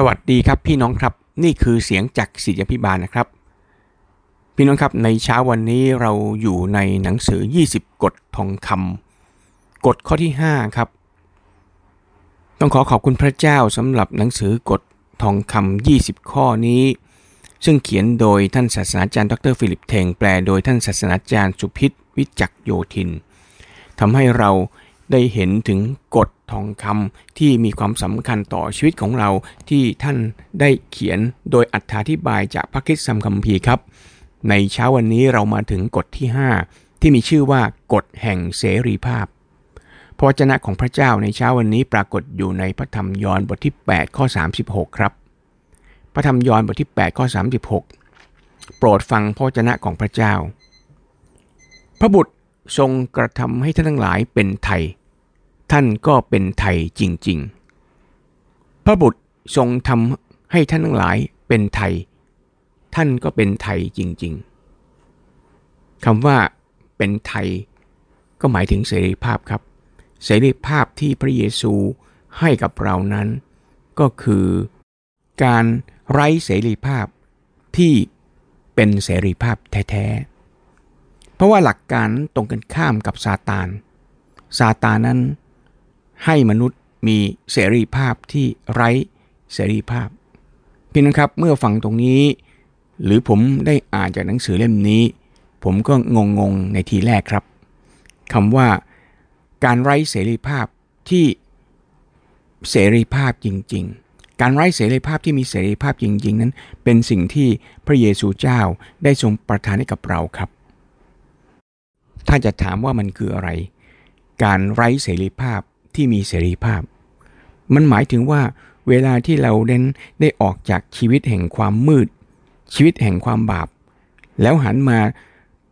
สวัสดีครับพี่น้องครับนี่คือเสียงจากศิษยาภิบาลนะครับ พี่น้องครับในเช้าวันนี้เราอยู่ในหนังสือ 20 กฎทองคำกฎข้อที่ 5 ครับ ต้องขอขอบคุณพระเจ้าสำหรับหนังสือกฎทองคำ20 ข้อนี้ ซึ่งเขียนโดยท่านศาสนาจารย์ดรฟิลิปเทงแปลโดยท่านศาสนาจารย์สุพิษวิจักโยธินทำให้เราได้เห็นถึงกฎ ทองคำที่มีความสำคัญต่อชีวิตของเราที่ท่านได้เขียนโดยอธิบายจากพระคิดสัมคัมภีร์ครับ ในเช้าวันนี้เรามาถึงกฎที่ 5 ที่มีชื่อว่ากฎแห่งเสรีภาพพระวจนะของพระเจ้าในเช้าวันนี้ปรากฏอยู่ในพระธรรมยอห์นบทที่ 8 ข้อ 36 ครับ พระธรรมยอห์นบทที่ 8 ข้อ 36 โปรดฟังพระวจนะของพระเจ้า พระบุตรทรงกระทำให้ท่านทั้งหลายเป็นไทย ท่านก็เป็นไทยจริง ๆ พระบุตรทรงทำให้ท่านทั้งหลายเป็นไทย ท่านก็เป็นไทยจริง ๆคำว่าเป็นไทย ก็หมายถึงเสรีภาพครับ เสรีภาพที่พระเยซูให้กับเรานั้น ก็คือการไร้เสรีภาพที่เป็นเสรีภาพแท้ๆ เพราะว่าหลักการตรงกันข้ามกับซาตาน ซาตานนั้น ให้มนุษย์มีเสรีภาพที่ไร้เสรีภาพพี่นะครับเมื่อฟังตรงนี้ หรือผมได้อ่านจากหนังสือเล่มนี้ ผมก็งงงในทีแรกครับคำว่าการไร้เสรีภาพที่เสรีภาพจริง ๆ การไร้เสรีภาพที่มีเสรีภาพจริง ๆ นั้น เป็นสิ่งที่พระเยซูเจ้าได้ทรงประทานให้กับเราครับ ถ้าจะถามว่ามันคืออะไร การไร้เสรีภาพ ที่มีเสรีภาพ มันหมายถึงว่าเวลาที่เราเด้นได้ออกจากชีวิตแห่งความมืด ชีวิตแห่งความบาป แล้วหันมา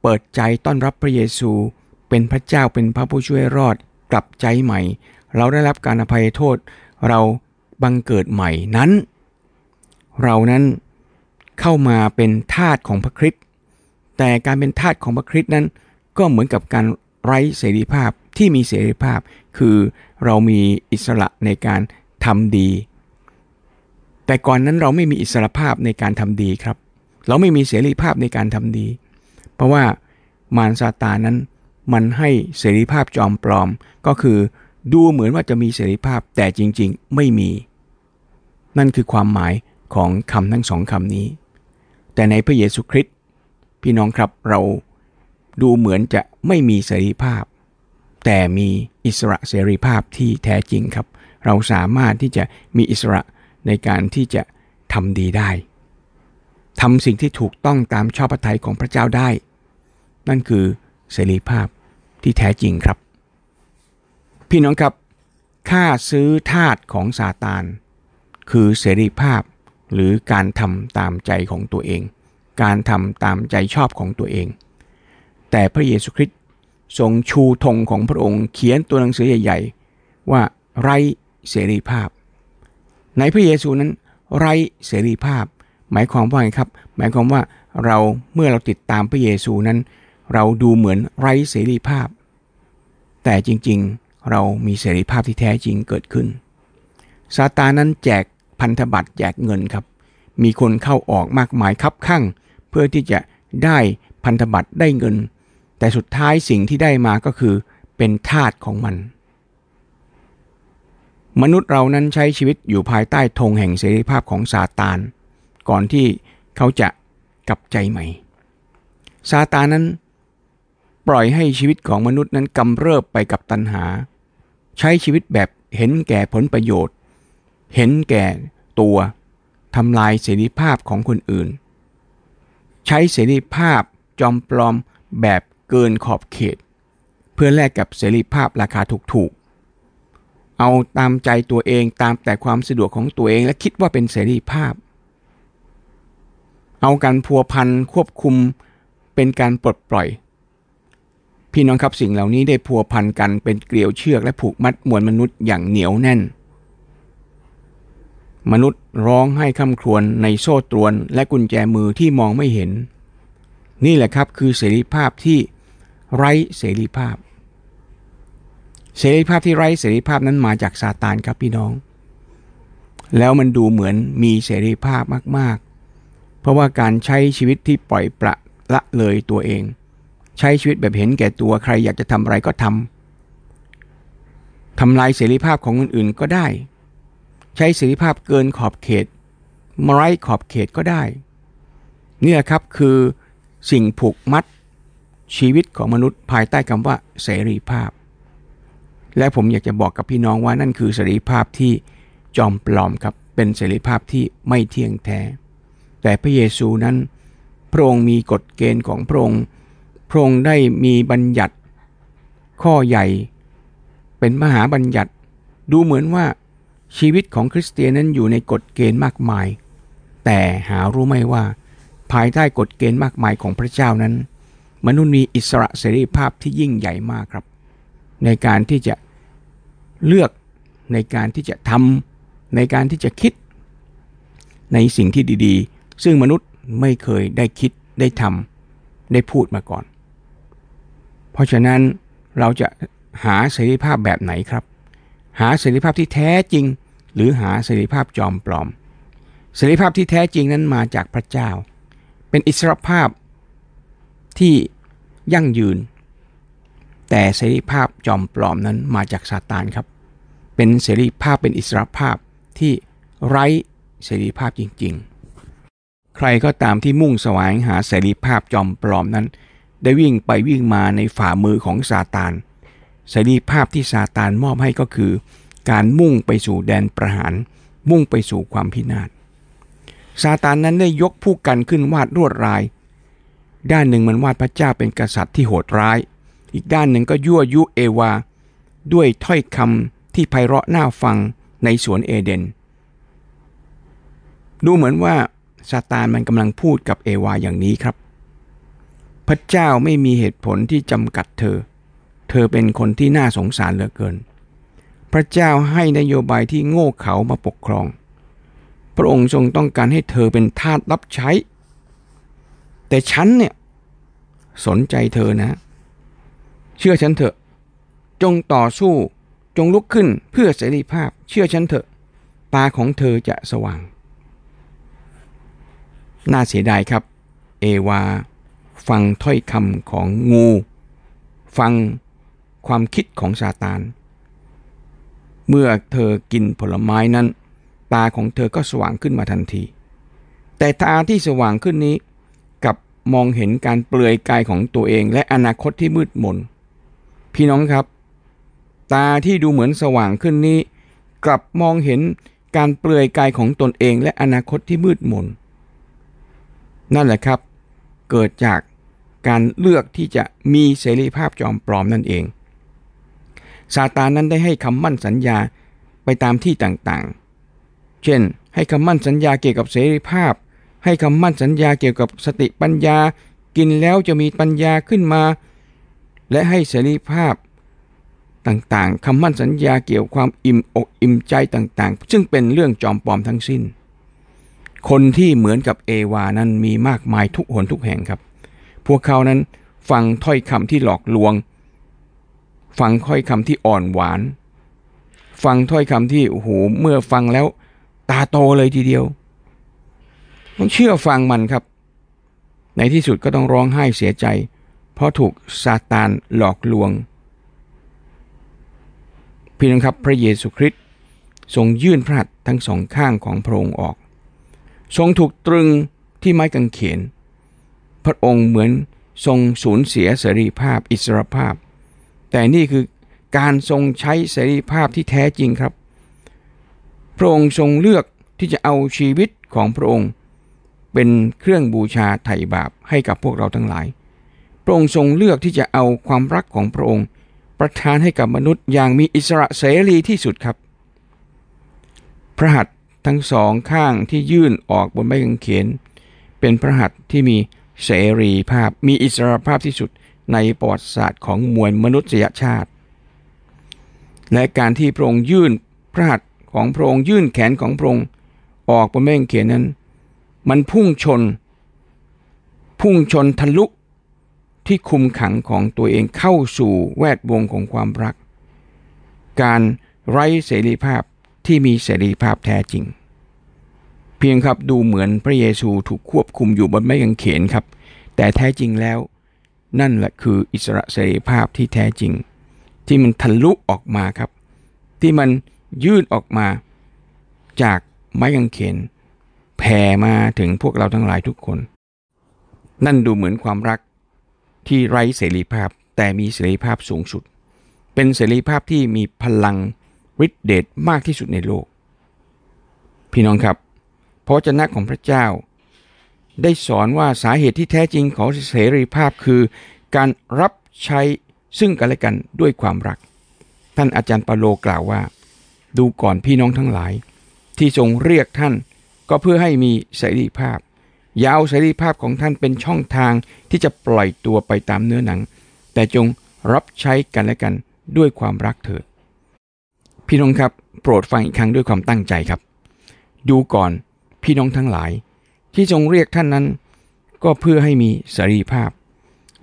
เปิดใจต้อนรับพระเยซู เป็นพระเจ้าเป็นพระผู้ช่วยรอดกลับใจใหม่ เราได้รับการอภัยโทษ เราบังเกิดใหม่นั้น เรานั้นเข้ามาเป็นทาสของพระคริสต์แต่การเป็นทาสของพระคริสต์นั้นก็เหมือนกับการ ไร้เสรีภาพที่มีเสรีภาพ คือเรามีอิสระในการทำดี แต่ก่อนนั้นเราไม่มีอิสระภาพในการทำดีครับ เราไม่มีเสรีภาพในการทำดี เพราะว่ามารซาตานั้นมันให้เสรีภาพจอมปลอม ก็คือดูเหมือนว่าจะมีเสรีภาพแต่จริงๆ ไม่มี นั่นคือความหมายของคำทั้งสองคำนี้ แต่ในพระเยซูคริสต์พี่น้องครับเราดูเหมือนจะ ไม่มีเสรีภาพ แต่มีอิสระเสรีภาพที่แท้จริงครับ เราสามารถที่จะมีอิสระในการที่จะทำดีได้ทำสิ่งที่ถูกต้องตามชอบพระทัยของพระเจ้าได้ นั่นคือเสรีภาพที่แท้จริงครับ พี่น้องครับค่าซื้อทาสของซาตาน คือเสรีภาพหรือการทำตามใจของตัวเอง การทำตามใจชอบของตัวเอง แต่พระเยซูคริสต์ทรงชูธงของพระองค์เขียนตัวหนังสือใหญ่ๆ ว่าไร้เสรีภาพ ในพระเยซูนั้นไร้เสรีภาพ หมายความว่าไงครับ หมายความว่าเราเมื่อเราติดตามพระเยซูนั้น เราดูเหมือนไร้เสรีภาพ แต่จริงๆเรามีเสรีภาพที่แท้จริงเกิดขึ้นซาตานั้นแจกพันธบัตรแจกเงินครับ มีคนเข้าออกมากมายคับข้างเพื่อที่จะได้พันธบัตรได้เงิน แต่สุดท้ายสิ่งที่ได้มาก็คือเป็นทาสของมัน มนุษย์เรานั้นใช้ชีวิตอยู่ภายใต้ธงแห่งเสรีภาพของซาตาน ก่อนที่เขาจะกลับใจใหม่ ซาตานนั้น ปล่อยให้ชีวิตของมนุษย์นั้นกำเริบไปกับตัณหา ใช้ชีวิตแบบเห็นแก่ผลประโยชน์ เห็นแก่ตัวทำลายเสรีภาพของคนอื่น ใช้เสรีภาพจอมปลอมแบบ เกินขอบเขต เพื่อแลกกับเสรีภาพราคาถูกๆ เอาตามใจตัวเองตามแต่ความสะดวกของตัวเองและคิดว่าเป็นเสรีภาพ เอาการพัวพันควบคุมเป็นการปลดปล่อย พี่น้องครับสิ่งเหล่านี้ได้พัวพันกันเป็นเกลียวเชือกและผูกมัดมวลมนุษย์อย่างเหนียวแน่น มนุษย์ร้องให้คำครวญในโซ่ตรวนและกุญแจมือที่มองไม่เห็นนี่แหละครับคือเสรีภาพที่ ไร้เสรีภาพ เสรีภาพที่ไร้เสรีภาพนั้นมาจากซาตานครับพี่น้อง แล้วมันดูเหมือนมีเสรีภาพมาก ๆ เพราะว่าการใช้ชีวิตที่ปล่อยประละเลยตัวเอง ใช้ชีวิตแบบเห็นแก่ตัวใครอยากจะทำอะไรก็ทำทำลายเสรีภาพของคนอื่นก็ได้ ใช้เสรีภาพเกินขอบเขตมาไร้ขอบเขตก็ได้ เนี่แหละครับคือสิ่งผูกมัด ชีวิตของมนุษย์ภายใต้คำว่าเสรีภาพ และผมอยากจะบอกกับพี่น้องว่านั่นคือเสรีภาพที่จอมปลอมครับเป็นเสรีภาพที่ไม่เที่ยงแท้ แต่พระเยซูนั้น พระองค์มีกฎเกณฑ์ของพระองค์พระองค์ได้มีบัญญัติข้อใหญ่ เป็นมหาบัญญัติ ดูเหมือนว่าชีวิตของคริสเตียนนั้นอยู่ในกฎเกณฑ์มากมาย แต่หารู้ไหมว่า ภายใต้กฎเกณฑ์มากมายของพระเจ้านั้น มนุษย์มีอิสระเสรีภาพที่ยิ่งใหญ่มากครับ ในการที่จะเลือกในการที่จะทำในการที่จะคิด ในสิ่งที่ดีๆ ซึ่งมนุษย์ไม่เคยได้คิดได้ทำได้พูดมาก่อน เพราะฉะนั้นเราจะหาเสรีภาพแบบไหนครับ หาเสรีภาพที่แท้จริง หรือหาเสรีภาพจอมปลอม เสรีภาพที่แท้จริงนั้นมาจากพระเจ้า เป็นอิสรภาพที่ ยั่งยืน แต่เสรีภาพจอมปลอมนั้นมาจากซาตานครับ เป็นเสรีภาพเป็นอิสรภาพที่ไร้เสรีภาพจริง ๆ ใครก็ตามที่มุ่งแสวงหาเสรีภาพจอมปลอมนั้น ได้วิ่งไปวิ่งมาในฝ่ามือของซาตานเสรีภาพที่ซาตานมอบให้ก็คือ การมุ่งไปสู่แดนประหาร มุ่งไปสู่ความพินาศซาตานนั้นได้ยกผู้กันขึ้นวาดรวดราย ด้านหนึ่งมันวาดพระเจ้าเป็นกษัตริย์ที่โหดร้าย อีกด้านหนึ่งก็ยั่วยุเอวา ด้วยถ้อยคำที่ไพเราะน่าฟังในสวนเอเดน ดูเหมือนว่าซาตานมันกำลังพูดกับเอวาอย่างนี้ครับ พระเจ้าไม่มีเหตุผลที่จำกัดเธอ เธอเป็นคนที่น่าสงสารเหลือเกิน พระเจ้าให้นโยบายที่โง่เขลามาปกครอง พระองค์ทรงต้องการให้เธอเป็นทาสรับใช้ แต่ฉันเนี่ย สนใจเธอนะ เชื่อฉันเถอะ จงต่อสู้จงลุกขึ้นเพื่อเสรีภาพ เชื่อฉันเถอะ ตาของเธอจะสว่าง น่าเสียดายครับ เอวา ฟังถ้อยคำของงู ฟังความคิดของซาตาน เมื่อเธอกินผลไม้นั้น ตาของเธอก็สว่างขึ้นมาทันที แต่ตาที่สว่างขึ้นนี้ มองเห็นการเปลือยกายของตัวเอง และอนาคตที่มืดมน พี่น้องครับ ตาที่ดูเหมือนสว่างขึ้นนี้ กลับมองเห็นการเปลือยกายของตนเองและอนาคตที่มืดมน นั่นแหละครับ เกิดจากการเลือกที่จะมีเสรีภาพจอมปลอมนั่นเองซาตานนั้นได้ให้คำมั่นสัญญาไปตามที่ต่างๆ เช่น ให้คำมั่นสัญญาเกี่ยวกับเสรีภาพ ให้คำมั่นสัญญาเกี่ยวกับสติปัญญา กินแล้วจะมีปัญญาขึ้นมา และให้เสรีภาพต่างๆคำมั่นสัญญาเกี่ยวความอิ่มอกอิ่มใจต่างๆ ซึ่งเป็นเรื่องจอมปลอมทั้งสิ้น คนที่เหมือนกับเอวานั้นมีมากมายทุกหนทุกแห่งครับ พวกเขานั้นฟังถ้อยคำที่หลอกลวง ฟังถ้อยคำที่อ่อนหวาน ฟังถ้อยคำที่โอ้โหเมื่อฟังแล้ว ตาโตเลยทีเดียว ต้องเชื่อฟังมันครับ ในที่สุดก็ต้องร้องไห้เสียใจ เพราะถูกซาตานหลอกลวง พี่น้องครับพระเยซูคริสต์ทรงยื่นพระหัตถ์ทั้งสองข้างของพระองค์ออก ทรงถูกตรึงที่ไม้กางเขน พระองค์เหมือนทรงสูญเสียเสรีภาพอิสรภาพ แต่นี่คือการทรงใช้เสรีภาพที่แท้จริงครับ พระองค์ทรงเลือกที่จะเอาชีวิตของพระองค์ เป็นเครื่องบูชาไถ่บาปให้กับพวกเราทั้งหลาย พระองค์ทรงเลือกที่จะเอาความรักของพระองค์ ประทานให้กับมนุษย์อย่างมีอิสระเสรีที่สุดครับ พระหัตถ์ทั้งสองข้างที่ยื่นออกบนไม้กางเขน เป็นพระหัตถ์ที่มีเสรีภาพมีอิสระภาพที่สุดในประวัติศาสตร์ของมวลมนุษยชาติ และการที่พระองค์ยื่นพระหัตถ์ของพระองค์ยื่นแขนของพระองค์ออกบนไม้กางเขนนั้น มันพุ่งชน พุ่งชนทะลุที่คุมขังของตัวเองเข้าสู่แวดวงของความรัก การไร้เสรีภาพที่มีเสรีภาพแท้จริง เพียงครับดูเหมือนพระเยซูถูกควบคุมอยู่บนไม้กางเขนครับ แต่แท้จริงแล้วนั่นแหละคืออิสระเสรีภาพที่แท้จริง ที่มันทะลุออกมาครับ ที่มันยืดออกมาจากไม้กางเขน แผ่มาถึงพวกเราทั้งหลายทุกคน นั่นดูเหมือนความรักที่ไร้เสรีภาพแต่มีเสรีภาพสูงสุด เป็นเสรีภาพที่มีพลังฤทธิเดชมากที่สุดในโลก พี่น้องครับพระเจ้าของพระเจ้า ได้สอนว่าสาเหตุที่แท้จริงของเสรีภาพคือ การรับใช้ซึ่งกันและกันด้วยความรัก ท่านอาจารย์ปาโลกล่าวว่า ดูก่อนพี่น้องทั้งหลาย ที่ทรงเรียกท่าน ก็เพื่อให้มีเสรีภาพยาวเสรีภาพของท่านเป็นช่องทางที่จะปล่อยตัวไปตามเนื้อหนัง แต่จงรับใช้กันและกันด้วยความรักเถิด พี่น้องครับ โปรดฟังอีกครั้งด้วยความตั้งใจครับ ดูก่อนพี่น้องทั้งหลาย ที่ทรงเรียกท่านนั้น ก็เพื่อให้มีเสรีภาพ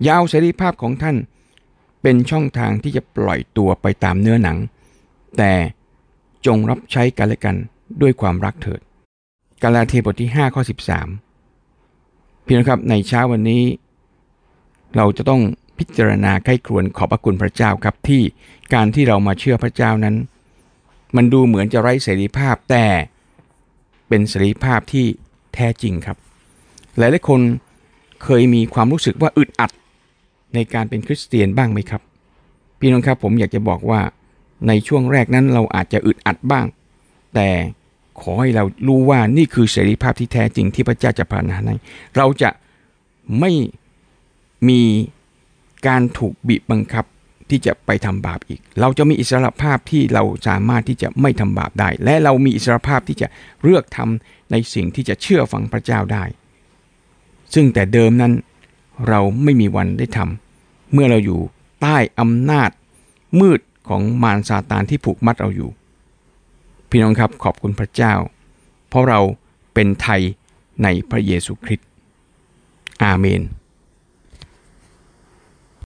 ยาวเสรีภาพของท่าน เป็นช่องทางที่จะปล่อยตัวไปตามเนื้อหนัง แต่จงรับใช้กันและกันด้วยความรักเถิด กาลาเทบทที่ 5 ข้อ 13 พี่น้องครับในเช้าวันนี้ เราจะต้องพิจารณาใกล้ครวนขอบพระคุณพระเจ้าครับที่การที่เรามาเชื่อพระเจ้านั้น มันดูเหมือนจะไร้เสรีภาพแต่เป็นเสรีภาพที่แท้จริงครับ หลายหลายคนเคยมีความรู้สึกว่าอึดอัดในการเป็นคริสเตียนบ้างไหมครับ พี่น้องครับผมอยากจะบอกว่าในช่วงแรกนั้นเราอาจจะอึดอัดบ้าง แต่ ขอให้เรารู้ว่านี่คือเสรีภาพที่แท้จริงที่พระเจ้าจะพานาให้เราจะไม่มีการถูกบีบบังคับที่จะไปทำบาปอีก เราจะมีอิสรภาพที่เราสามารถที่จะไม่ทำบาปได้ และเรามีอิสรภาพที่จะเลือกทำในสิ่งที่จะเชื่อฟังพระเจ้าได้ ซึ่งแต่เดิมนั้นเราไม่มีวันได้ทำเมื่อเราอยู่ใต้อำนาจมืดของมารซาตานที่ผูกมัดเราอยู่ พี่น้องครับขอบคุณพระเจ้า เพราะเราเป็นไทยในพระเยซูคริสต์อาเมน